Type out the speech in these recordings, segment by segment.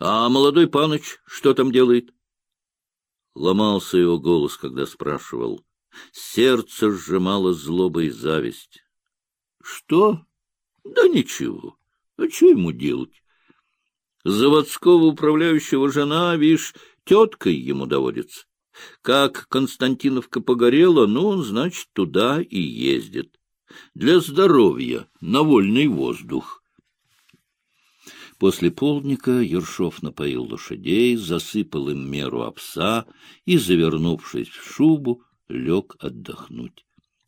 А молодой паныч что там делает? Ломался его голос, когда спрашивал. Сердце сжимало злоба и зависть. — Что? Да ничего. А что ему делать? Заводского управляющего жена, видишь, теткой ему доводится. Как Константиновка погорела, ну, он, значит, туда и ездит. Для здоровья, на вольный воздух. После полдника Ершов напоил лошадей, засыпал им меру овса и, завернувшись в шубу, лег отдохнуть.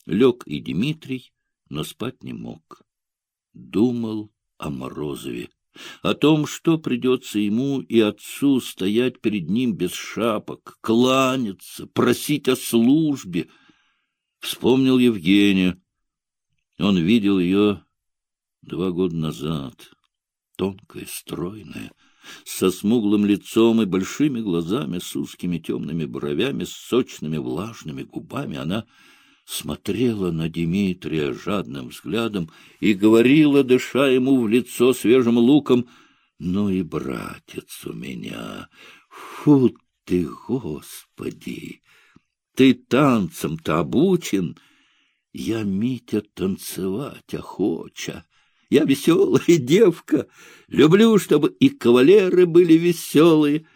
Лег и Дмитрий, но спать не мог. Думал о Морозове, о том, что придется ему и отцу стоять перед ним без шапок, кланяться, просить о службе. Вспомнил Евгения. Он видел ее два года назад, тонкая, стройная, со смуглым лицом и большими глазами, с узкими темными бровями, с сочными влажными губами. Она смотрела на Дмитрия жадным взглядом и говорила, дыша ему в лицо свежим луком, «Ну и братец у меня! Фу ты, Господи! Ты танцем-то обучен! Я, Митя, танцевать охоча!» Я веселая девка, люблю, чтобы и кавалеры были веселые.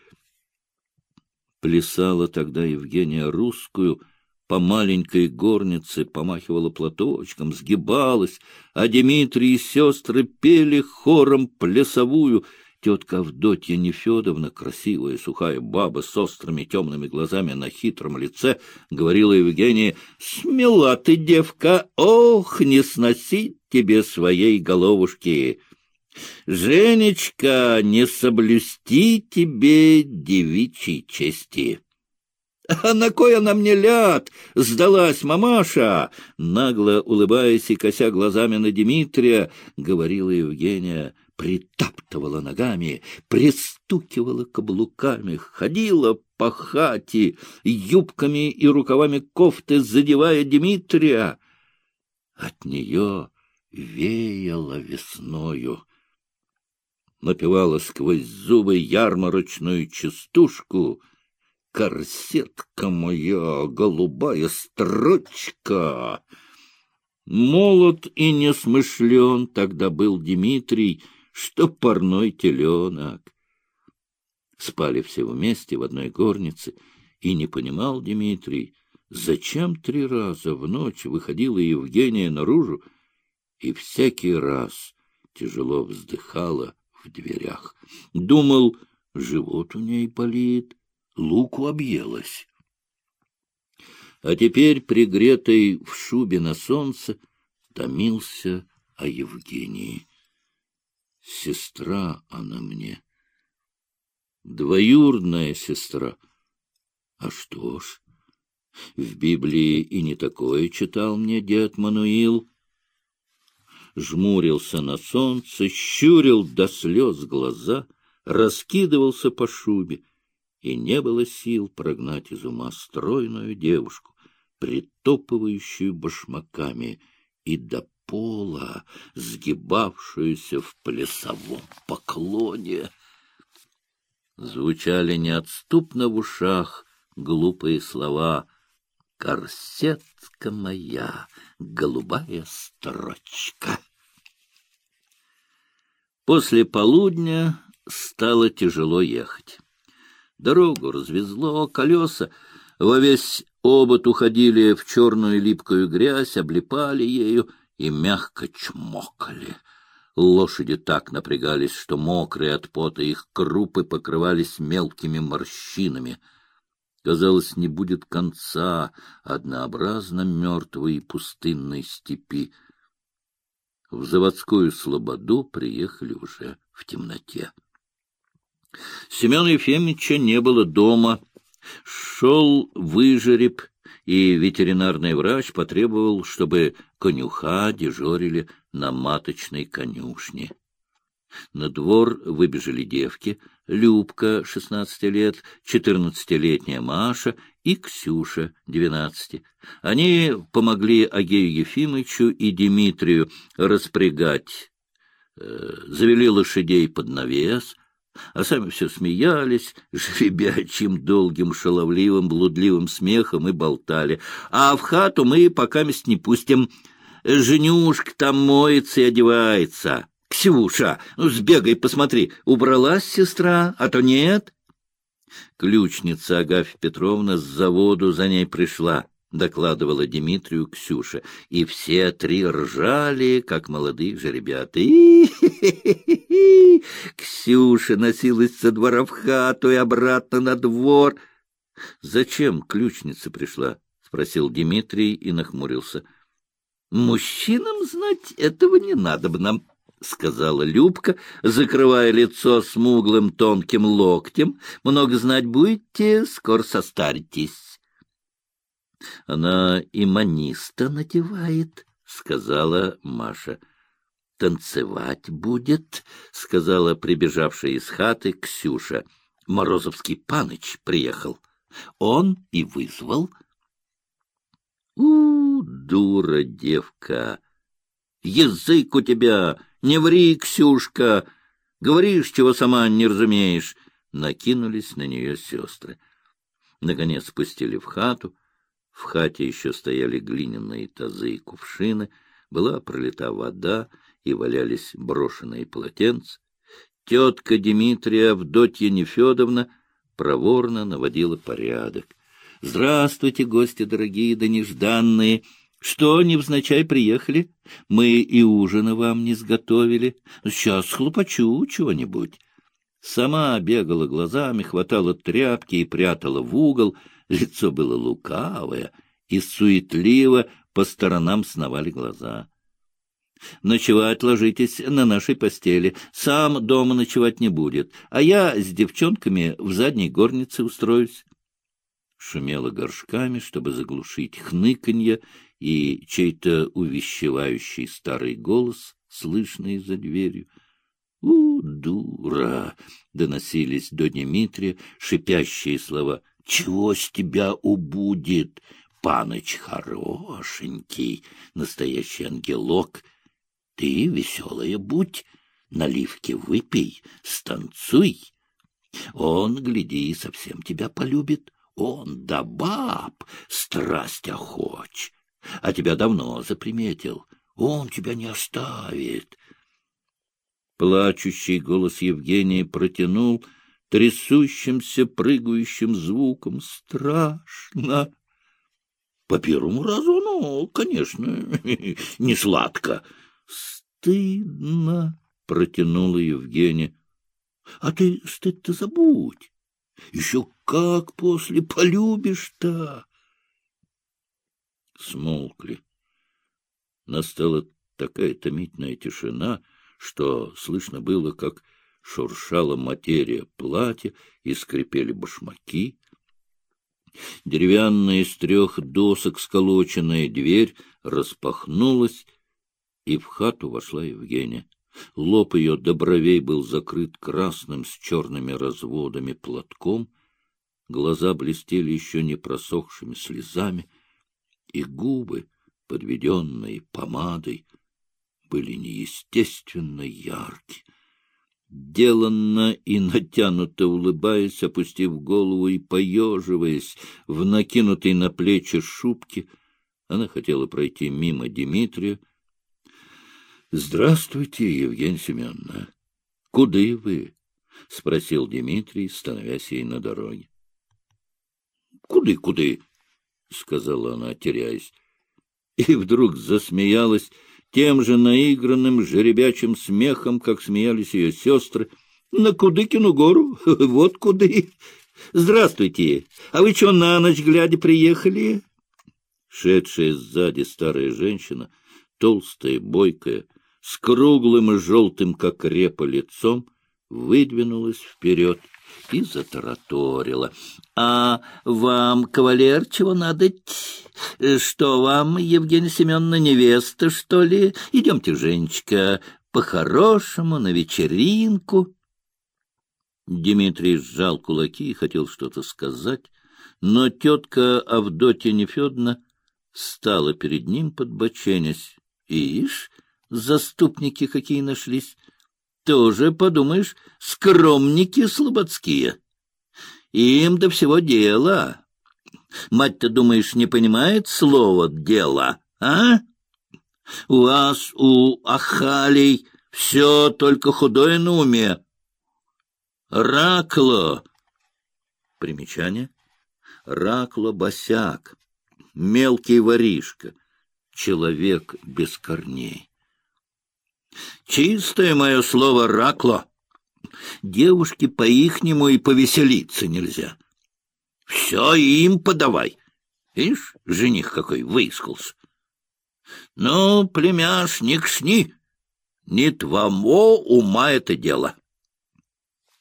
Плясала тогда Евгения русскую, по маленькой горнице помахивала платочком, сгибалась, а Дмитрий и сестры пели хором плясовую — Тетка Авдотья Нефедовна, красивая сухая баба с острыми темными глазами на хитром лице, говорила Евгении, «Смела ты, девка, ох, не сносить тебе своей головушки! Женечка, не соблюсти тебе девичьей чести!» «А на кой она мне ляд?» — сдалась мамаша. Нагло улыбаясь и кося глазами на Дмитрия, говорила Евгения — притаптывала ногами, пристукивала каблуками, ходила по хате, юбками и рукавами кофты задевая Дмитрия. От нее веяло весною. Напевала сквозь зубы ярмарочную частушку — Корсетка моя, голубая строчка. Молод и несмышлен тогда был Дмитрий, что парной теленок. Спали все вместе в одной горнице, и не понимал Дмитрий, зачем три раза в ночь выходила Евгения наружу, и всякий раз тяжело вздыхала в дверях. Думал, живот у ней болит, луку объелась. А теперь, пригретый в шубе на солнце, томился о Евгении. Сестра она мне. Двоюродная сестра. А что ж, в Библии и не такое читал мне дед Мануил. Жмурился на солнце, щурил до слез глаза, раскидывался по шубе, и не было сил прогнать из ума стройную девушку, притопывающую башмаками, и до пола, сгибавшуюся в плясовом поклоне. Звучали неотступно в ушах глупые слова «Корсетка моя, голубая строчка». После полудня стало тяжело ехать. Дорогу развезло, колеса во весь обод уходили в черную липкую грязь, облипали ею, и мягко чмокали. Лошади так напрягались, что мокрые от пота их крупы покрывались мелкими морщинами. Казалось, не будет конца однообразно мертвой и пустынной степи. В заводскую слободу приехали уже в темноте. Семена Ефимовича не было дома. Шел выжереб и ветеринарный врач потребовал, чтобы конюха дежурили на маточной конюшне. На двор выбежали девки, Любка, шестнадцати лет, четырнадцатилетняя Маша и Ксюша, двенадцати. Они помогли Агею Ефимовичу и Дмитрию распрягать, э, завели лошадей под навес, а сами все смеялись жеребячим, долгим, шаловливым, блудливым смехом и болтали. А в хату мы пока мест не пустим. Женюшка там моется и одевается. Ксюша, ну, сбегай, посмотри, убралась сестра, а то нет. Ключница Агафья Петровна с заводу за ней пришла. — докладывала Дмитрию Ксюша, и все три ржали, как молодые же ребята. Ксюша носилась со двора в хату и обратно на двор. — Зачем ключница пришла? — спросил Дмитрий и нахмурился. — Мужчинам знать этого не надо бы нам, — сказала Любка, закрывая лицо смуглым тонким локтем. — Много знать будете, скоро состаритесь. — Она и маниста надевает, — сказала Маша. — Танцевать будет, — сказала прибежавшая из хаты Ксюша. Морозовский паныч приехал. Он и вызвал. — У, дура девка! Язык у тебя! Не ври, Ксюшка! Говоришь, чего сама не разумеешь! Накинулись на нее сестры. Наконец спустили в хату. В хате еще стояли глиняные тазы и кувшины, была пролита вода и валялись брошенные полотенца. Тетка Дмитрия Авдотья Нефедовна проворно наводила порядок. — Здравствуйте, гости дорогие да нежданные! Что, невзначай приехали? Мы и ужина вам не сготовили. Сейчас хлопочу чего-нибудь. Сама бегала глазами, хватала тряпки и прятала в угол — Лицо было лукавое, и суетливо по сторонам сновали глаза. Ночевать ложитесь на нашей постели. Сам дома ночевать не будет, а я с девчонками в задней горнице устроюсь. Шумело горшками, чтобы заглушить хныканье и чей-то увещевающий старый голос, слышный за дверью. — У, дура! — доносились до Дмитрия шипящие слова. Чего с тебя убудет, паныч хорошенький, настоящий ангелок? Ты веселая будь, наливки выпей, станцуй. Он, гляди, совсем тебя полюбит. Он да баб, страсть охоч. А тебя давно заприметил. Он тебя не оставит. Плачущий голос Евгения протянул — трясущимся, прыгающим звуком. Страшно. По первому разу, ну, конечно, не сладко. Стыдно, протянула Евгения. А ты стыд-то забудь. Еще как после полюбишь-то. Смолкли. Настала такая томительная тишина, что слышно было, как шуршала материя платья и скрипели башмаки. Деревянная из трех досок сколоченная дверь распахнулась, и в хату вошла Евгения. Лоб ее до бровей был закрыт красным с черными разводами платком, глаза блестели еще не просохшими слезами, и губы, подведенные помадой, были неестественно яркие деланно и натянуто улыбаясь, опустив голову и поеживаясь в накинутой на плечи шубке, она хотела пройти мимо Дмитрия. — Здравствуйте, Евгения Семеновна. — Куды вы? — спросил Дмитрий, становясь ей на дороге. — Куды, куды? — сказала она, теряясь. И вдруг засмеялась, тем же наигранным жеребячим смехом, как смеялись ее сестры. — На Кудыкину гору? Вот куды. Здравствуйте. А вы что, на ночь глядя приехали? Шедшая сзади старая женщина, толстая, бойкая, с круглым и желтым, как репа, лицом, выдвинулась вперед и затараторила. — А вам, кавалер, чего надо? Что вам, Евгения Семеновна, невеста, что ли? Идемте, Женечка, по-хорошему, на вечеринку. Дмитрий сжал кулаки и хотел что-то сказать, но тетка Авдотья Нефедовна стала перед ним, подбоченясь. Ишь, заступники какие нашлись! тоже, подумаешь, скромники слободские. Им до всего дела. Мать-то, думаешь, не понимает слова «дело», а? У вас, у Ахалей, все только худое на уме. Ракло. Примечание. Ракло-босяк. Мелкий воришка. Человек без корней. Чистое мое слово «ракло». Девушке по-ихнему и повеселиться нельзя. Все им подавай. Ишь, жених какой выискался. Ну, племяш, не кшни, не твоего ума это дело.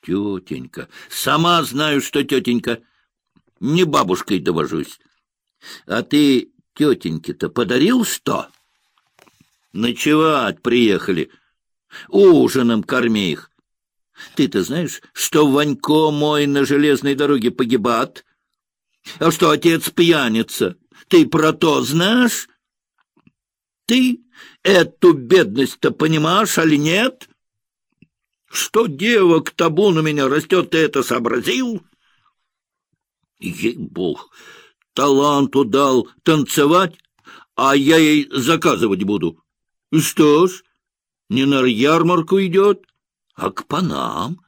Тетенька, сама знаю, что тетенька, не бабушкой довожусь. А ты тетеньке-то подарил что? Ночевать приехали, ужином корми их. Ты-то знаешь, что Ванько мой на железной дороге погибат? А что отец пьяница? Ты про то знаешь? Ты эту бедность-то понимаешь, али нет? Что девок табун у меня растет, ты это сообразил? Ей-бог, таланту дал танцевать, а я ей заказывать буду. Что ж, не на ярмарку идет, а к панам,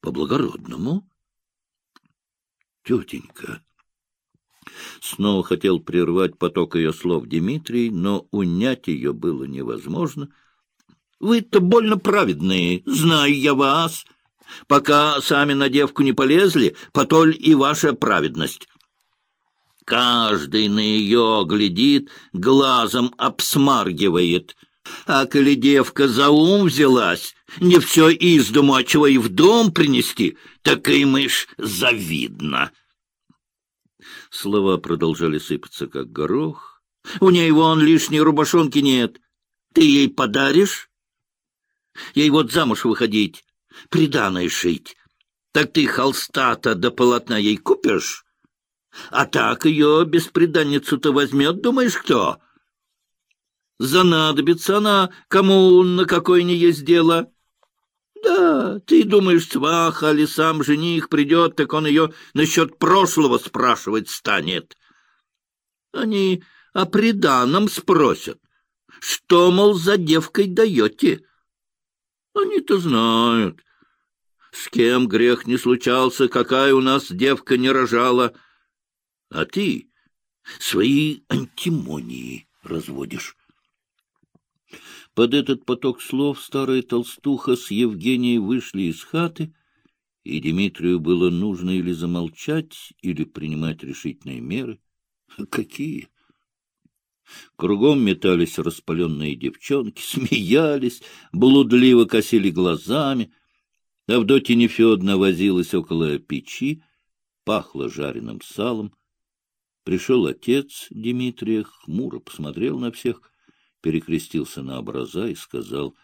по-благородному. Тетенька, Снова хотел прервать поток ее слов Дмитрий, но унять ее было невозможно. — Вы-то больно праведные, знаю я вас. Пока сами на девку не полезли, потоль и ваша праведность. Каждый на ее глядит, глазом обсмаргивает. А коли девка за ум взялась, не все из дому, а чего и в дом принести, так и мышь завидно. Слова продолжали сыпаться, как горох. У ней вон лишней рубашонки нет. Ты ей подаришь? Ей вот замуж выходить, приданое шить. Так ты холста-то до полотна ей купишь? А так ее бесприданницу-то возьмет, думаешь, кто? Занадобится она, кому на какое не есть дело. Да, ты думаешь, сваха или сам жених придет, так он ее насчет прошлого спрашивать станет. Они о приданом спросят. Что, мол, за девкой даете? Они-то знают. С кем грех не случался, какая у нас девка не рожала. А ты свои антимонии разводишь. Под этот поток слов старая толстуха с Евгенией вышли из хаты, и Дмитрию было нужно или замолчать, или принимать решительные меры. Какие? Кругом метались распаленные девчонки, смеялись, блудливо косили глазами. Авдотья Нефедна возилась около печи, пахло жареным салом. Пришел отец Дмитрия, хмуро посмотрел на всех — перекрестился на образа и сказал,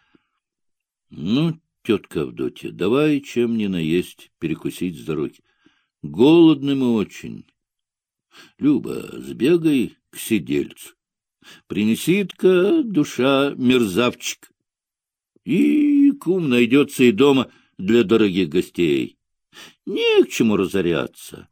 — Ну, тетка Авдотья, давай чем ни наесть, перекусить с дороги. Голодны мы очень. Люба, сбегай к сидельцу. Принесит-ка душа мерзавчик. И кум найдется и дома для дорогих гостей. Не к чему разоряться.